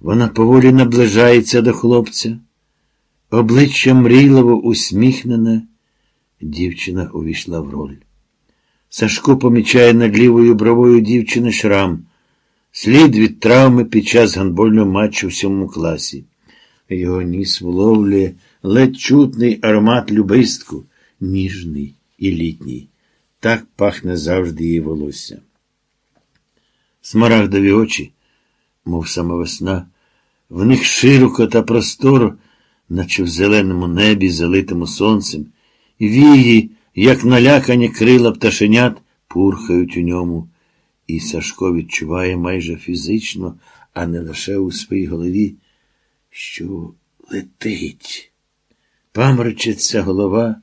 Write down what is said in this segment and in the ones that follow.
Вона поволі наближається до хлопця. Обличчя мрійливо усміхнене, дівчина увійшла в роль. Сашко помічає над лівою бровою дівчини шрам, слід від травми під час гандбольного матчу в сьомому класі. Його ніс вловлює ледь чутний аромат любистку, ніжний і літній. Так пахне завжди її волосся. Смарагдові очі, мов сама весна, в них широко та просторо, наче в зеленому небі, залитому сонцем, і вії, як налякані крила пташенят, пурхають у ньому, і Сашко відчуває майже фізично, а не лише у своїй голові, що летить. Памрачиться голова,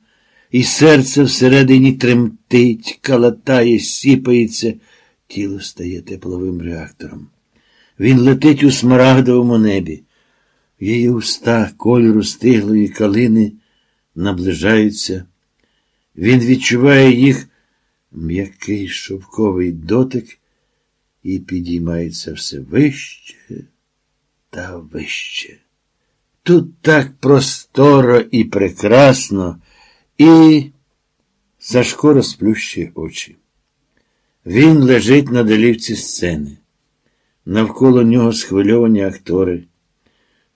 і серце всередині тремтить, калатає, сіпається, тіло стає тепловим реактором. Він летить у смарагдовому небі. В її уста кольору стиглої калини наближаються. Він відчуває їх м'який шовковий дотик і підіймається все вище та вище. Тут так просторо і прекрасно, і Сашко розплющує очі. Він лежить на долівці сцени. Навколо нього схвильовані актори.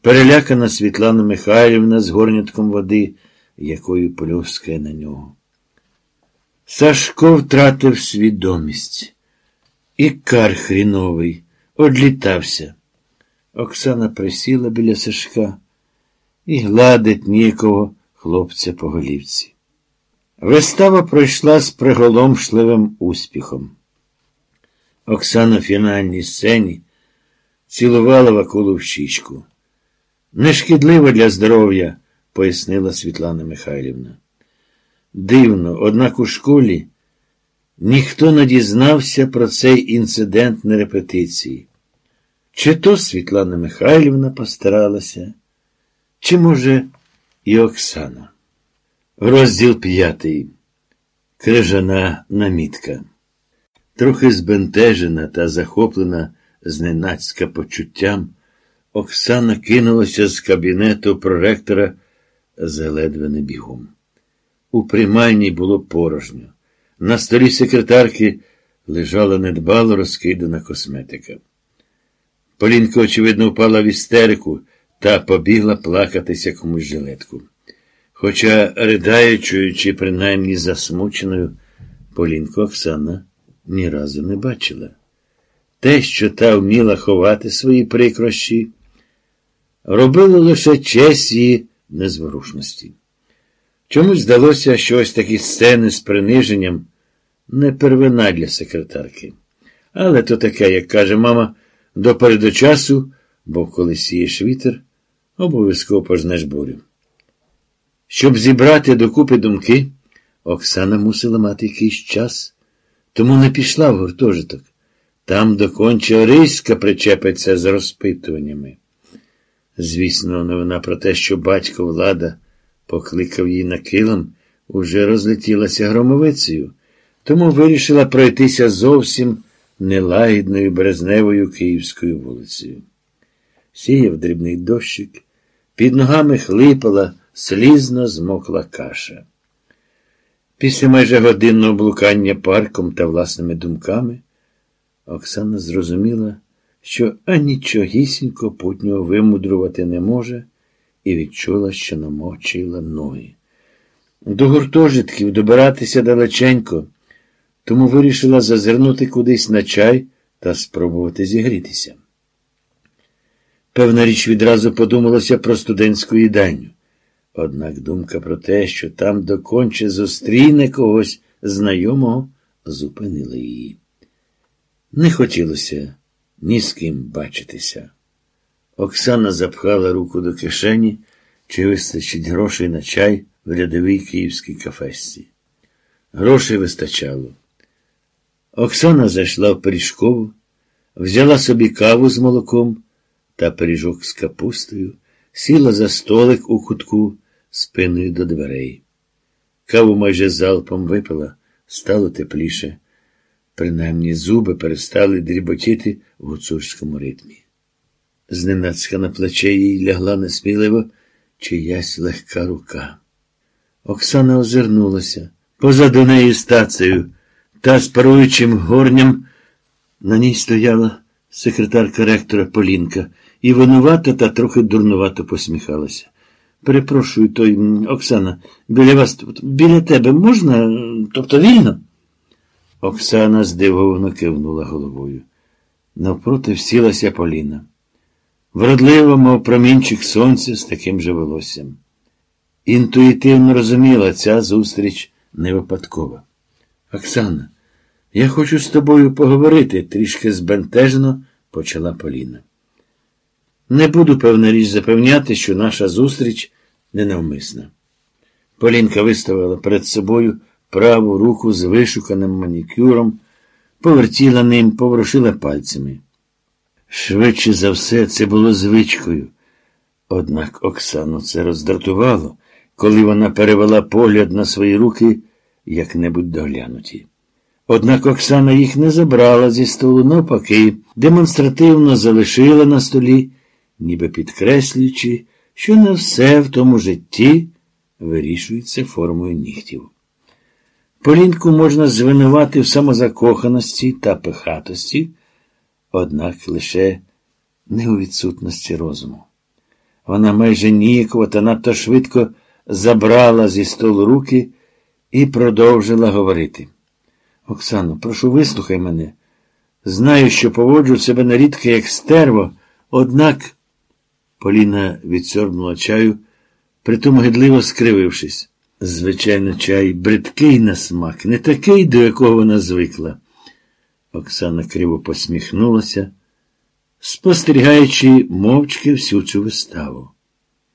Перелякана Світлана Михайлівна з горнятком води, якою плюскає на нього. Сашко втратив свідомість. І кар хріновий, одлітався. Оксана присіла біля Сашка і гладить ніякого хлопця по голівці. Вистава пройшла з приголомшливим успіхом. Оксана в фінальній сцені цілувала Вакулу в щічку. Нешкідливо для здоров'я, пояснила Світлана Михайлівна. Дивно, однак у школі ніхто не дізнався про цей інцидент на репетиції. Чи то Світлана Михайлівна постаралася, чи, може, і Оксана. Розділ п'ятий. Крижана намітка. Трохи збентежена та захоплена зненацька почуттям, Оксана кинулася з кабінету проректора заледве не бігом. У приймальні було порожньо. На столі секретарки лежала недбало розкидана косметика. Полінка, очевидно, впала в істерику та побігла плакатися комусь жилетку. Хоча, ридаючою чи принаймні засмученою, Полінку Оксана ні разу не бачила. Те, що та вміла ховати свої прикрощі, робило лише честь її незворушності. Чомусь здалося, що ось такі сцени з приниженням не первина для секретарки. Але то таке, як каже мама, до передочасу, бо коли сієш вітер, обов'язково пожнеш бурю. Щоб зібрати докупи думки, Оксана мусила мати якийсь час, тому не пішла в гуртожиток. Там доконче Ориська причепиться з розпитуваннями. Звісно, новина про те, що батько влада покликав її на килим, уже розлетілася громовицею, тому вирішила пройтися зовсім нелагідною березневою київською вулицею. Сіяв дрібний дощик, під ногами хлипала, слізно змокла каша. Після майже годинного блукання парком та власними думками Оксана зрозуміла, що анічогісінько путнього вимудрувати не може, і відчула, що намочила ноги. До гуртожитків добиратися далеченько, тому вирішила зазирнути кудись на чай та спробувати зігрітися. Певна річ відразу подумалося про студентську їдальню. Однак думка про те, що там доконче зустріне когось знайомого, зупинила її. Не хотілося ні з ким бачитися. Оксана запхала руку до кишені, чи вистачить грошей на чай в рядовій київській кафесці. Грошей вистачало. Оксана зайшла в пиріжкову, взяла собі каву з молоком та пиріжок з капустою, сіла за столик у кутку спиною до дверей. Каву майже залпом випила, стало тепліше. Принаймні зуби перестали дріботіти в гуцульському ритмі. Зненацька на плече їй лягла несміливо чиясь легка рука. Оксана озирнулася. Позаду неї стацею та з паруючим горням на ній стояла секретарка ректора Полінка і винувато та трохи дурнувато посміхалася. Перепрошую, той Оксана, біля вас, біля тебе можна, тобто вільно? Оксана здивовано кивнула головою. Навпроти всілася Поліна. Вродлива, мов промінчик сонця з таким же волоссям. Інтуїтивно розуміла, ця зустріч не випадкова. Оксана, я хочу з тобою поговорити, трішки збентежено почала Поліна. Не буду, певна річ, запевняти, що наша зустріч ненавмисна. Полінка виставила перед собою праву руку з вишуканим манікюром, повертіла ним, поворушила пальцями. Швидше за все, це було звичкою. Однак Оксану це роздратувало, коли вона перевела погляд на свої руки як-небудь доглянуті. Однак Оксана їх не забрала зі столу, навпаки, демонстративно залишила на столі, ніби підкреслюючи, що не все в тому житті вирішується формою нігтів. Полінку можна звинувати в самозакоханості та пихатості, однак лише не у відсутності розуму. Вона майже ніяково та надто швидко забрала зі столу руки і продовжила говорити. Оксано, прошу, вислухай мене. Знаю, що поводжу себе нарідки, як стерво, однак. Поліна відсорбнула чаю, притом гидливо скривившись. Звичайно, чай бридкий на смак, не такий, до якого вона звикла. Оксана криво посміхнулася, спостерігаючи мовчки всю цю виставу.